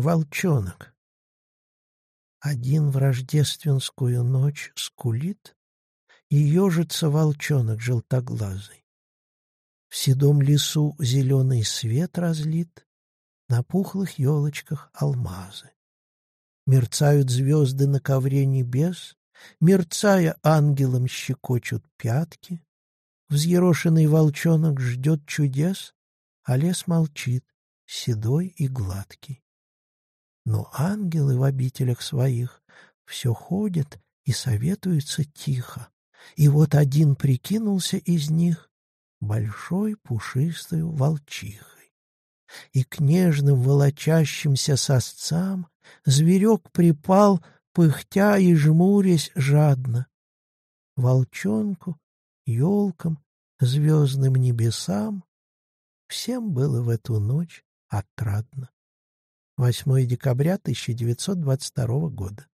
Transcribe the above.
Волчонок. Один в рождественскую ночь скулит, И ежится волчонок желтоглазый. В седом лесу зеленый свет разлит, На пухлых елочках алмазы. Мерцают звезды на ковре небес, Мерцая ангелом щекочут пятки. Взъерошенный волчонок ждет чудес, А лес молчит, седой и гладкий. Но ангелы в обителях своих все ходят и советуются тихо. И вот один прикинулся из них большой пушистой волчихой. И к нежным волочащимся сосцам зверек припал, пыхтя и жмурясь жадно. Волчонку, елкам, звездным небесам всем было в эту ночь отрадно. 8 декабря 1922 года.